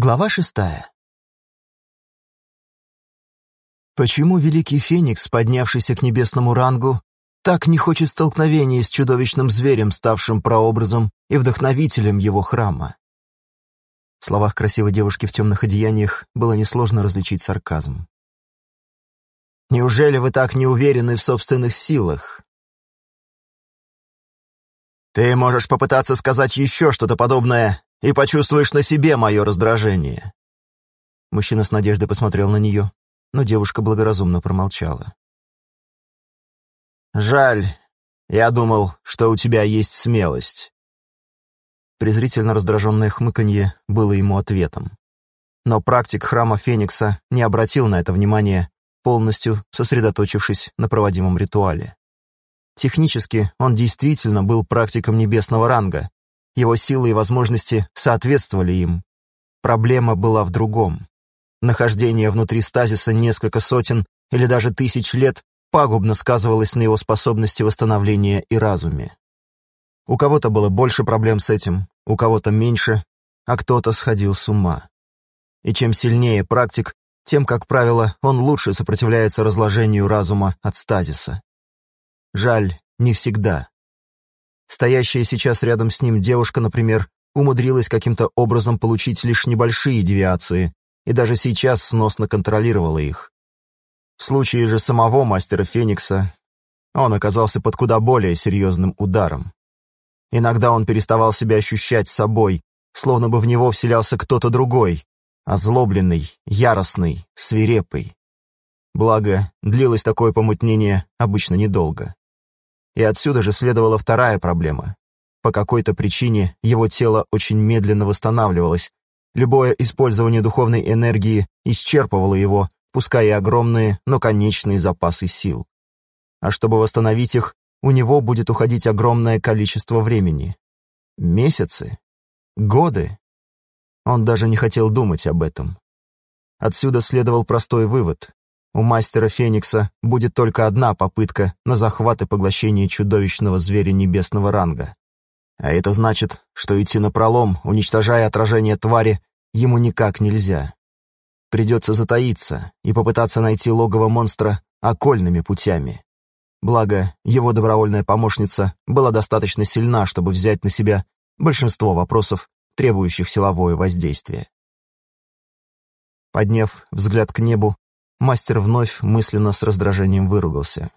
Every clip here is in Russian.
Глава шестая. Почему Великий Феникс, поднявшийся к небесному рангу, так не хочет столкновения с чудовищным зверем, ставшим прообразом и вдохновителем его храма? В словах красивой девушки в темных одеяниях было несложно различить сарказм. «Неужели вы так не уверены в собственных силах?» «Ты можешь попытаться сказать еще что-то подобное и почувствуешь на себе мое раздражение». Мужчина с надеждой посмотрел на нее, но девушка благоразумно промолчала. «Жаль, я думал, что у тебя есть смелость». Презрительно раздраженное хмыканье было ему ответом. Но практик храма Феникса не обратил на это внимания, полностью сосредоточившись на проводимом ритуале. Технически он действительно был практиком небесного ранга, его силы и возможности соответствовали им. Проблема была в другом. Нахождение внутри стазиса несколько сотен или даже тысяч лет пагубно сказывалось на его способности восстановления и разуме. У кого-то было больше проблем с этим, у кого-то меньше, а кто-то сходил с ума. И чем сильнее практик, тем, как правило, он лучше сопротивляется разложению разума от стазиса. Жаль, не всегда. Стоящая сейчас рядом с ним девушка, например, умудрилась каким-то образом получить лишь небольшие девиации и даже сейчас сносно контролировала их. В случае же самого мастера Феникса он оказался под куда более серьезным ударом. Иногда он переставал себя ощущать собой, словно бы в него вселялся кто-то другой, озлобленный, яростный, свирепый. Благо, длилось такое помутнение обычно недолго. И отсюда же следовала вторая проблема. По какой-то причине его тело очень медленно восстанавливалось. Любое использование духовной энергии исчерпывало его, пуская огромные, но конечные запасы сил. А чтобы восстановить их, у него будет уходить огромное количество времени. Месяцы? Годы? Он даже не хотел думать об этом. Отсюда следовал простой вывод. У мастера Феникса будет только одна попытка на захват и поглощение чудовищного зверя небесного ранга. А это значит, что идти на пролом, уничтожая отражение твари, ему никак нельзя. Придется затаиться и попытаться найти логово монстра окольными путями. Благо, его добровольная помощница была достаточно сильна, чтобы взять на себя большинство вопросов, требующих силовое воздействие. Подняв взгляд к небу, Мастер вновь мысленно с раздражением выругался.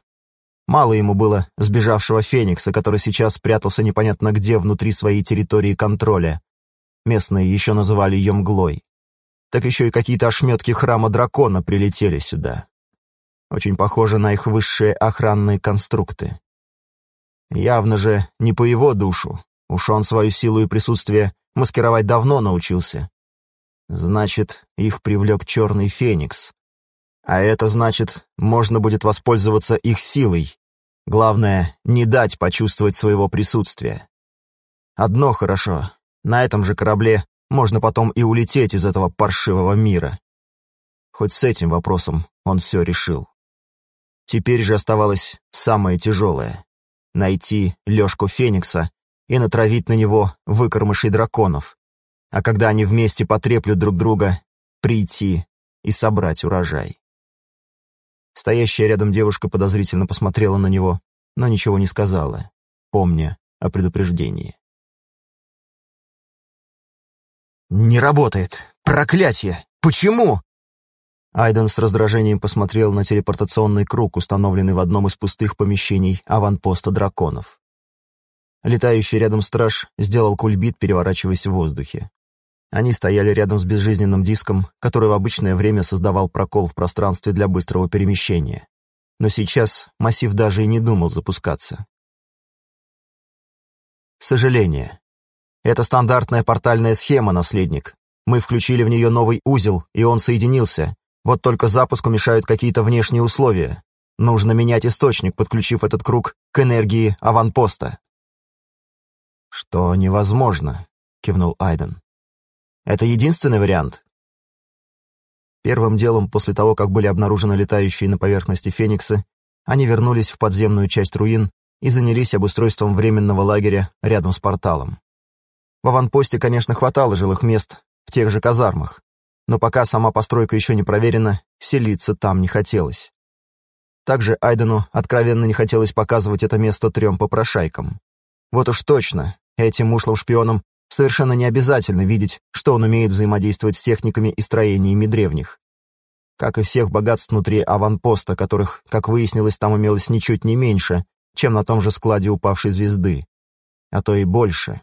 Мало ему было сбежавшего Феникса, который сейчас прятался непонятно где внутри своей территории контроля. Местные еще называли ее мглой. Так еще и какие-то ошметки храма дракона прилетели сюда. Очень похоже на их высшие охранные конструкты. Явно же не по его душу. Уж он свою силу и присутствие маскировать давно научился. Значит, их привлек черный феникс, а это значит, можно будет воспользоваться их силой. Главное, не дать почувствовать своего присутствия. Одно хорошо. На этом же корабле можно потом и улететь из этого паршивого мира. Хоть с этим вопросом он все решил. Теперь же оставалось самое тяжелое — найти Лешку Феникса и натравить на него выкормышей драконов, а когда они вместе потреплют друг друга, прийти и собрать урожай. Стоящая рядом девушка подозрительно посмотрела на него, но ничего не сказала, помня о предупреждении. «Не работает! Проклятие! Почему?» Айден с раздражением посмотрел на телепортационный круг, установленный в одном из пустых помещений аванпоста драконов. Летающий рядом страж сделал кульбит, переворачиваясь в воздухе. Они стояли рядом с безжизненным диском, который в обычное время создавал прокол в пространстве для быстрого перемещения. Но сейчас массив даже и не думал запускаться. Сожаление. Это стандартная портальная схема, наследник. Мы включили в нее новый узел, и он соединился. Вот только запуску мешают какие-то внешние условия. Нужно менять источник, подключив этот круг к энергии аванпоста. «Что невозможно», — кивнул Айден. Это единственный вариант?» Первым делом, после того, как были обнаружены летающие на поверхности фениксы, они вернулись в подземную часть руин и занялись обустройством временного лагеря рядом с порталом. В аванпосте, конечно, хватало жилых мест, в тех же казармах. Но пока сама постройка еще не проверена, селиться там не хотелось. Также Айдену откровенно не хотелось показывать это место трем попрошайкам. Вот уж точно, этим ушлым-шпионам совершенно не обязательно видеть, что он умеет взаимодействовать с техниками и строениями древних. Как и всех богатств внутри аванпоста, которых, как выяснилось, там имелось ничуть не меньше, чем на том же складе упавшей звезды. А то и больше.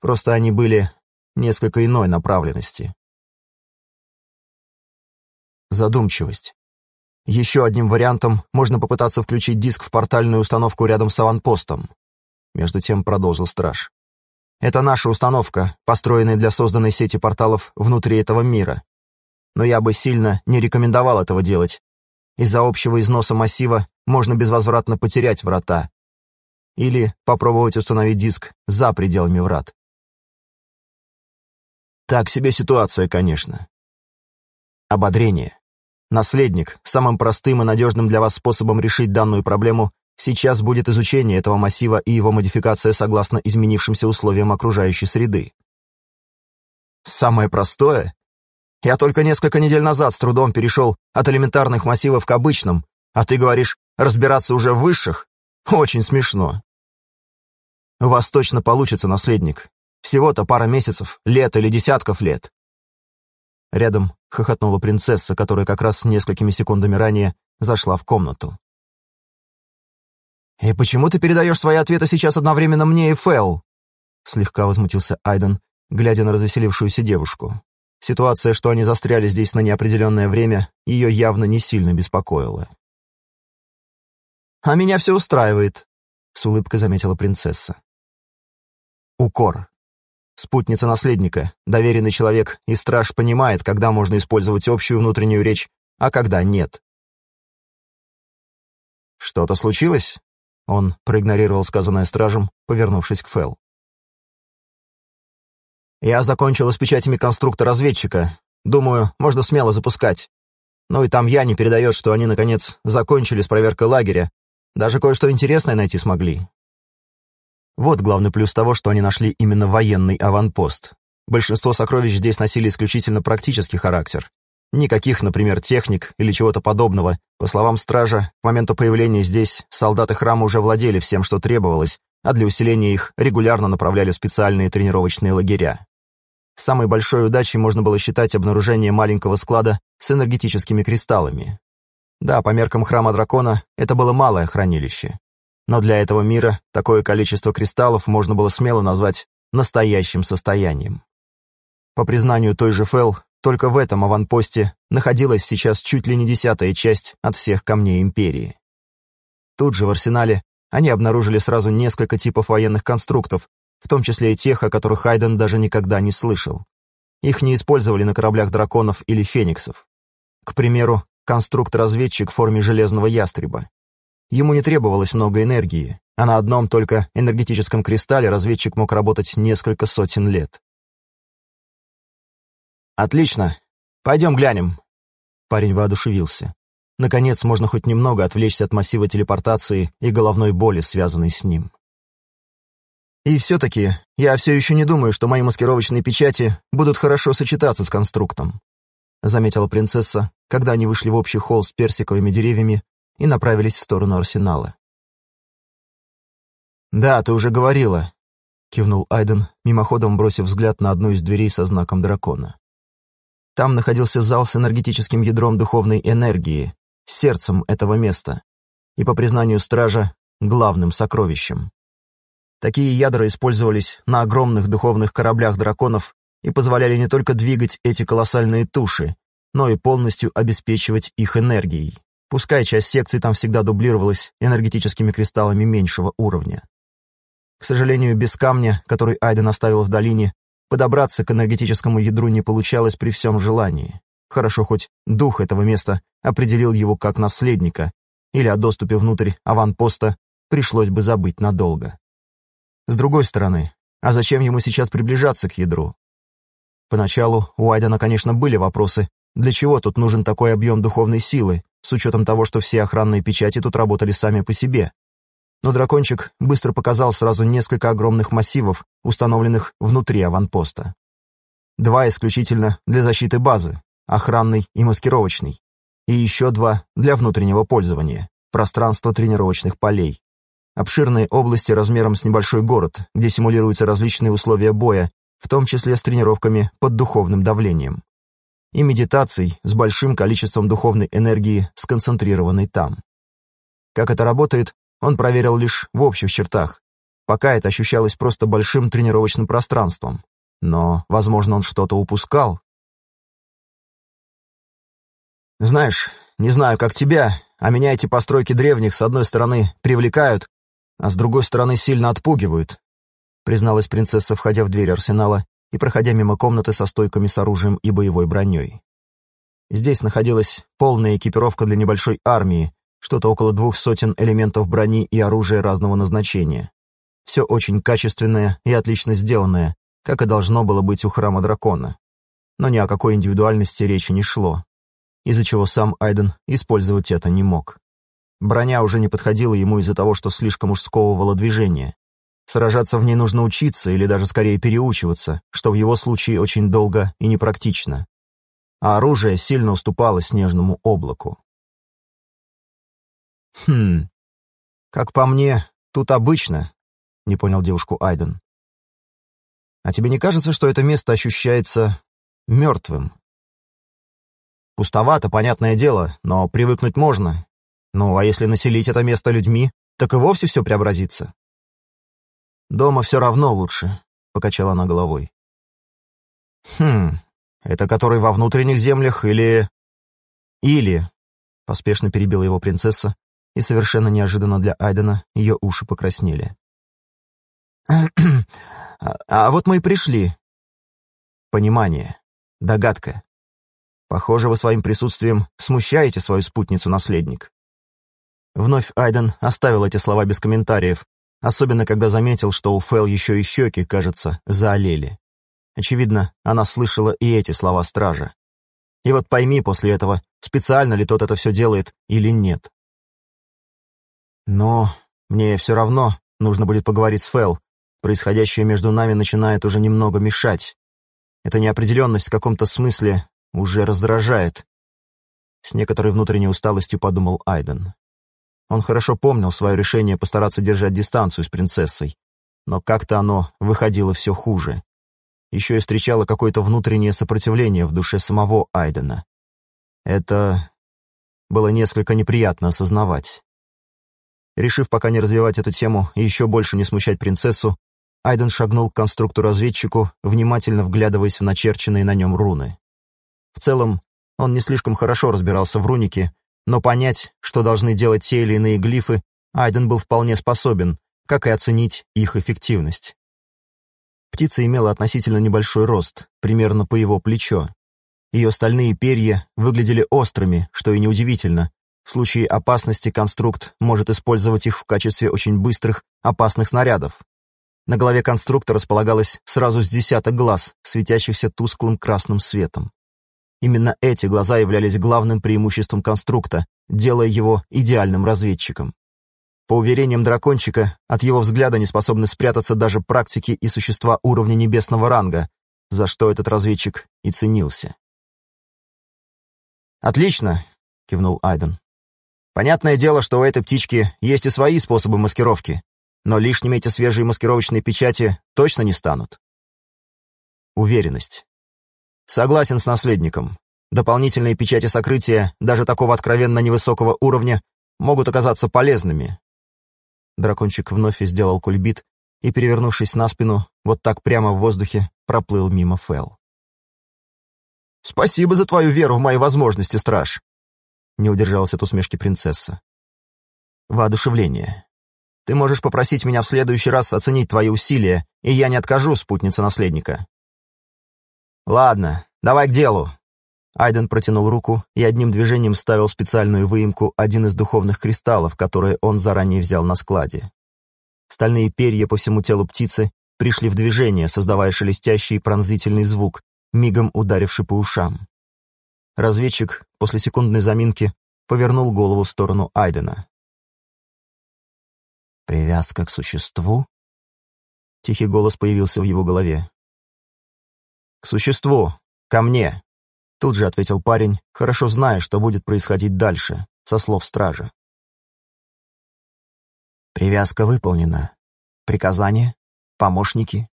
Просто они были несколько иной направленности. Задумчивость. Еще одним вариантом можно попытаться включить диск в портальную установку рядом с аванпостом. Между тем продолжил страж. Это наша установка, построенная для созданной сети порталов внутри этого мира. Но я бы сильно не рекомендовал этого делать. Из-за общего износа массива можно безвозвратно потерять врата. Или попробовать установить диск за пределами врат. Так себе ситуация, конечно. Ободрение. Наследник, самым простым и надежным для вас способом решить данную проблему, сейчас будет изучение этого массива и его модификация согласно изменившимся условиям окружающей среды. Самое простое? Я только несколько недель назад с трудом перешел от элементарных массивов к обычным, а ты говоришь, разбираться уже в высших? Очень смешно. У вас точно получится, наследник. Всего-то пара месяцев, лет или десятков лет. Рядом хохотнула принцесса, которая как раз несколькими секундами ранее зашла в комнату. «И почему ты передаешь свои ответы сейчас одновременно мне и Фэл?» Слегка возмутился Айден, глядя на развеселившуюся девушку. Ситуация, что они застряли здесь на неопределенное время, ее явно не сильно беспокоила. «А меня все устраивает», — с улыбкой заметила принцесса. Укор. Спутница наследника, доверенный человек и страж понимает, когда можно использовать общую внутреннюю речь, а когда нет. «Что-то случилось?» Он проигнорировал сказанное стражем, повернувшись к Фэл. «Я закончила с печатями конструктора-разведчика. Думаю, можно смело запускать. Ну и там я не передает, что они, наконец, закончили с проверкой лагеря. Даже кое-что интересное найти смогли. Вот главный плюс того, что они нашли именно военный аванпост. Большинство сокровищ здесь носили исключительно практический характер. Никаких, например, техник или чего-то подобного. По словам стража, к моменту появления здесь солдаты храма уже владели всем, что требовалось, а для усиления их регулярно направляли специальные тренировочные лагеря. Самой большой удачей можно было считать обнаружение маленького склада с энергетическими кристаллами. Да, по меркам храма дракона это было малое хранилище. Но для этого мира такое количество кристаллов можно было смело назвать настоящим состоянием. По признанию той же Фэл, только в этом аванпосте находилась сейчас чуть ли не десятая часть от всех камней Империи. Тут же в арсенале они обнаружили сразу несколько типов военных конструктов, в том числе и тех, о которых Хайден даже никогда не слышал. Их не использовали на кораблях драконов или фениксов. К примеру, конструкт-разведчик в форме железного ястреба. Ему не требовалось много энергии, а на одном только энергетическом кристалле разведчик мог работать несколько сотен лет. «Отлично. Пойдем глянем». Парень воодушевился. Наконец, можно хоть немного отвлечься от массива телепортации и головной боли, связанной с ним. И все-таки я все еще не думаю, что мои маскировочные печати будут хорошо сочетаться с конструктом», — заметила принцесса, когда они вышли в общий холл с персиковыми деревьями и направились в сторону арсенала. «Да, ты уже говорила», — кивнул Айден, мимоходом бросив взгляд на одну из дверей со знаком дракона. Там находился зал с энергетическим ядром духовной энергии, сердцем этого места, и, по признанию стража, главным сокровищем. Такие ядра использовались на огромных духовных кораблях драконов и позволяли не только двигать эти колоссальные туши, но и полностью обеспечивать их энергией пускай часть секций там всегда дублировалась энергетическими кристаллами меньшего уровня. К сожалению, без камня, который Айден оставил в долине, подобраться к энергетическому ядру не получалось при всем желании. Хорошо, хоть дух этого места определил его как наследника, или о доступе внутрь аванпоста пришлось бы забыть надолго. С другой стороны, а зачем ему сейчас приближаться к ядру? Поначалу у Айдена, конечно, были вопросы, для чего тут нужен такой объем духовной силы, с учетом того, что все охранные печати тут работали сами по себе. Но дракончик быстро показал сразу несколько огромных массивов, установленных внутри аванпоста. два исключительно для защиты базы, охранный и маскировочный, и еще два для внутреннего пользования, пространство тренировочных полей. Обширные области размером с небольшой город, где симулируются различные условия боя, в том числе с тренировками под духовным давлением. И медитаций с большим количеством духовной энергии, сконцентрированной там. Как это работает, он проверил лишь в общих чертах. Пока это ощущалось просто большим тренировочным пространством. Но, возможно, он что-то упускал. Знаешь, не знаю, как тебя, а меня эти постройки древних, с одной стороны, привлекают, а с другой стороны, сильно отпугивают, призналась принцесса, входя в дверь арсенала и проходя мимо комнаты со стойками с оружием и боевой броней. Здесь находилась полная экипировка для небольшой армии, что-то около двух сотен элементов брони и оружия разного назначения. Все очень качественное и отлично сделанное, как и должно было быть у храма дракона. Но ни о какой индивидуальности речи не шло, из-за чего сам Айден использовать это не мог. Броня уже не подходила ему из-за того, что слишком уж сковывало движение. Сражаться в ней нужно учиться или даже скорее переучиваться, что в его случае очень долго и непрактично. А оружие сильно уступало снежному облаку. «Хм, как по мне, тут обычно», — не понял девушку Айден. «А тебе не кажется, что это место ощущается мертвым?» «Пустовато, понятное дело, но привыкнуть можно. Ну, а если населить это место людьми, так и вовсе все преобразится». «Дома все равно лучше», — покачала она головой. «Хм, это который во внутренних землях или...» «Или...» — поспешно перебила его принцесса, и совершенно неожиданно для Айдена ее уши покраснели. «А вот мы и пришли». Понимание. Догадка. Похоже, вы своим присутствием смущаете свою спутницу-наследник. Вновь Айден оставил эти слова без комментариев, особенно когда заметил, что у Фэл еще и щеки, кажется, заолели. Очевидно, она слышала и эти слова стража. И вот пойми после этого, специально ли тот это все делает или нет. Но мне все равно нужно будет поговорить с Фэл. Происходящее между нами начинает уже немного мешать. Эта неопределенность в каком-то смысле уже раздражает. С некоторой внутренней усталостью подумал Айден. Он хорошо помнил свое решение постараться держать дистанцию с принцессой, но как-то оно выходило все хуже. Еще и встречало какое-то внутреннее сопротивление в душе самого Айдена. Это было несколько неприятно осознавать. Решив пока не развивать эту тему и еще больше не смущать принцессу, Айден шагнул к конструктору-разведчику, внимательно вглядываясь в начерченные на нем руны. В целом, он не слишком хорошо разбирался в рунике, но понять, что должны делать те или иные глифы, Айден был вполне способен, как и оценить их эффективность. Птица имела относительно небольшой рост, примерно по его плечо. Ее стальные перья выглядели острыми, что и неудивительно. В случае опасности конструкт может использовать их в качестве очень быстрых, опасных снарядов. На голове конструкта располагалось сразу с десяток глаз, светящихся тусклым красным светом. Именно эти глаза являлись главным преимуществом конструкта, делая его идеальным разведчиком. По уверениям дракончика, от его взгляда не способны спрятаться даже практики и существа уровня небесного ранга, за что этот разведчик и ценился. «Отлично!» — кивнул Айден. «Понятное дело, что у этой птички есть и свои способы маскировки, но лишними эти свежие маскировочные печати точно не станут». Уверенность. Согласен с наследником. Дополнительные печати сокрытия, даже такого откровенно невысокого уровня, могут оказаться полезными. Дракончик вновь сделал кульбит и, перевернувшись на спину, вот так прямо в воздухе, проплыл мимо Фэл. «Спасибо за твою веру в мои возможности, страж!» Не удержалась от усмешки принцесса. «Воодушевление. Ты можешь попросить меня в следующий раз оценить твои усилия, и я не откажу спутнице наследника. «Ладно, давай к делу». Айден протянул руку и одним движением ставил специальную выемку один из духовных кристаллов, которые он заранее взял на складе. Стальные перья по всему телу птицы пришли в движение, создавая шелестящий пронзительный звук, мигом ударивший по ушам. Разведчик после секундной заминки повернул голову в сторону Айдена. «Привязка к существу?» Тихий голос появился в его голове. «К существу, ко мне», — тут же ответил парень, хорошо зная, что будет происходить дальше, со слов стража. «Привязка выполнена. Приказание? Помощники?»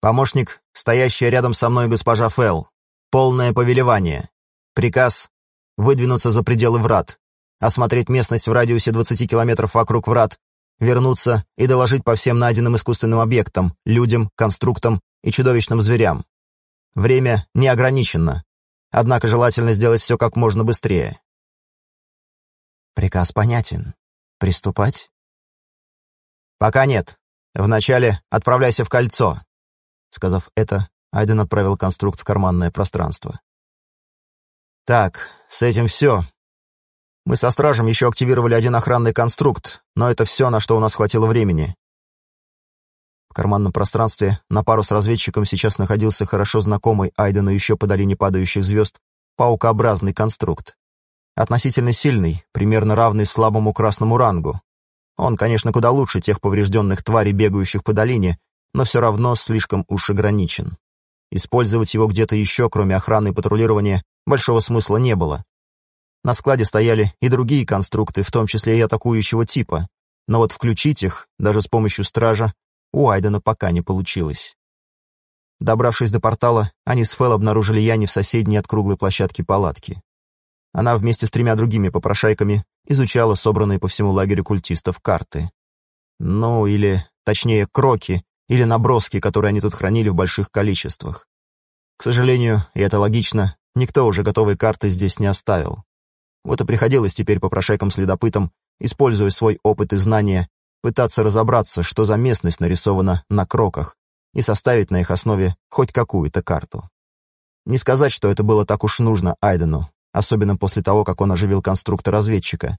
«Помощник, стоящая рядом со мной госпожа Фелл. Полное повелевание. Приказ — выдвинуться за пределы врат, осмотреть местность в радиусе 20 километров вокруг врат, вернуться и доложить по всем найденным искусственным объектам, людям, конструктам и чудовищным зверям. Время не ограничено, однако желательно сделать все как можно быстрее. Приказ понятен. Приступать? Пока нет. Вначале отправляйся в кольцо. Сказав это, Айден отправил конструкт в карманное пространство. Так, с этим все. Мы со стражем еще активировали один охранный конструкт, но это все, на что у нас хватило времени. В карманном пространстве на пару с разведчиком сейчас находился хорошо знакомый Айдену еще по долине падающих звезд паукообразный конструкт. Относительно сильный, примерно равный слабому красному рангу. Он, конечно, куда лучше тех поврежденных тварей, бегающих по долине, но все равно слишком уж ограничен. Использовать его где-то еще, кроме охраны и патрулирования, большого смысла не было. На складе стояли и другие конструкты, в том числе и атакующего типа, но вот включить их, даже с помощью стража, у Айдена пока не получилось. Добравшись до портала, они с Фэл обнаружили Яни в соседней от круглой площадки палатки. Она вместе с тремя другими попрошайками изучала собранные по всему лагерю культистов карты. Ну, или, точнее, кроки, или наброски, которые они тут хранили в больших количествах. К сожалению, и это логично, никто уже готовой карты здесь не оставил. Вот и приходилось теперь попрошайкам-следопытам, используя свой опыт и знания, пытаться разобраться, что за местность нарисована на кроках, и составить на их основе хоть какую-то карту. Не сказать, что это было так уж нужно Айдену, особенно после того, как он оживил конструктор-разведчика.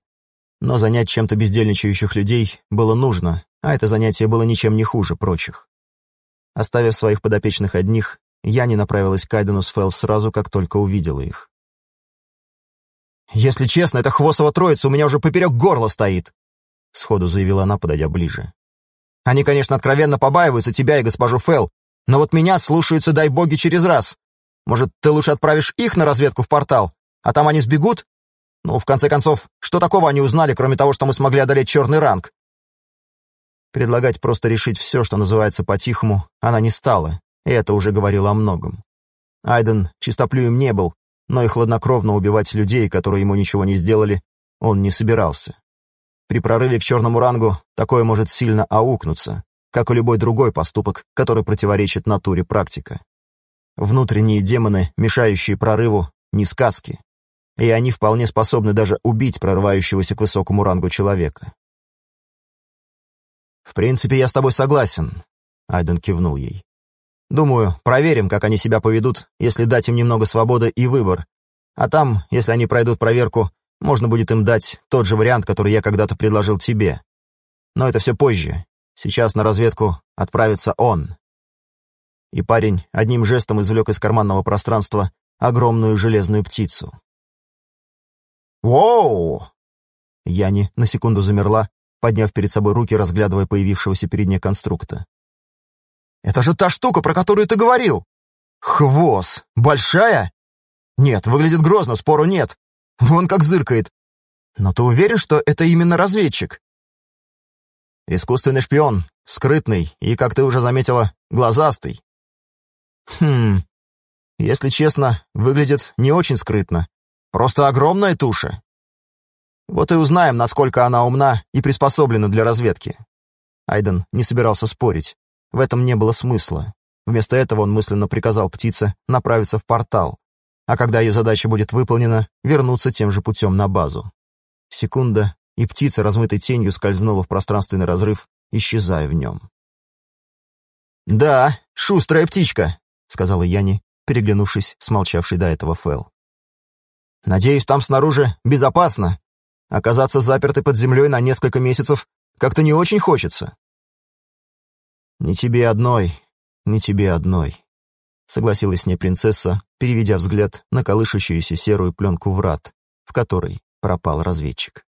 Но занять чем-то бездельничающих людей было нужно, а это занятие было ничем не хуже прочих. Оставив своих подопечных одних, я не направилась к Айдену с Фелл сразу, как только увидела их. «Если честно, эта хвостова троица у меня уже поперек горла стоит», — сходу заявила она, подойдя ближе. «Они, конечно, откровенно побаиваются тебя и госпожу Фелл, но вот меня слушаются, дай боги, через раз. Может, ты лучше отправишь их на разведку в портал, а там они сбегут? Ну, в конце концов, что такого они узнали, кроме того, что мы смогли одолеть черный ранг? Предлагать просто решить все, что называется по-тихому, она не стала, и это уже говорило о многом. Айден чистоплюем не был, но и хладнокровно убивать людей, которые ему ничего не сделали, он не собирался. При прорыве к черному рангу такое может сильно аукнуться, как и любой другой поступок, который противоречит натуре практика. Внутренние демоны, мешающие прорыву, не сказки, и они вполне способны даже убить прорывающегося к высокому рангу человека. «В принципе, я с тобой согласен», — Айден кивнул ей. «Думаю, проверим, как они себя поведут, если дать им немного свободы и выбор. А там, если они пройдут проверку, можно будет им дать тот же вариант, который я когда-то предложил тебе. Но это все позже. Сейчас на разведку отправится он». И парень одним жестом извлек из карманного пространства огромную железную птицу. «Воу!» Яни на секунду замерла, подняв перед собой руки, разглядывая появившегося перед ней конструкта. «Это же та штука, про которую ты говорил! Хвост! Большая? Нет, выглядит грозно, спору нет. Вон как зыркает. Но ты уверен, что это именно разведчик?» «Искусственный шпион, скрытный и, как ты уже заметила, глазастый». «Хм, если честно, выглядит не очень скрытно. Просто огромная туша. Вот и узнаем, насколько она умна и приспособлена для разведки. Айден не собирался спорить. В этом не было смысла. Вместо этого он мысленно приказал птице направиться в портал, а когда ее задача будет выполнена, вернуться тем же путем на базу. Секунда, и птица, размытой тенью, скользнула в пространственный разрыв, исчезая в нем. «Да, шустрая птичка», — сказала Яни, переглянувшись с молчавшей до этого Фэл. Надеюсь, там снаружи безопасно. Оказаться запертой под землей на несколько месяцев как-то не очень хочется. Не тебе одной, не тебе одной, согласилась с ней принцесса, переведя взгляд на колышущуюся серую пленку врат, в которой пропал разведчик.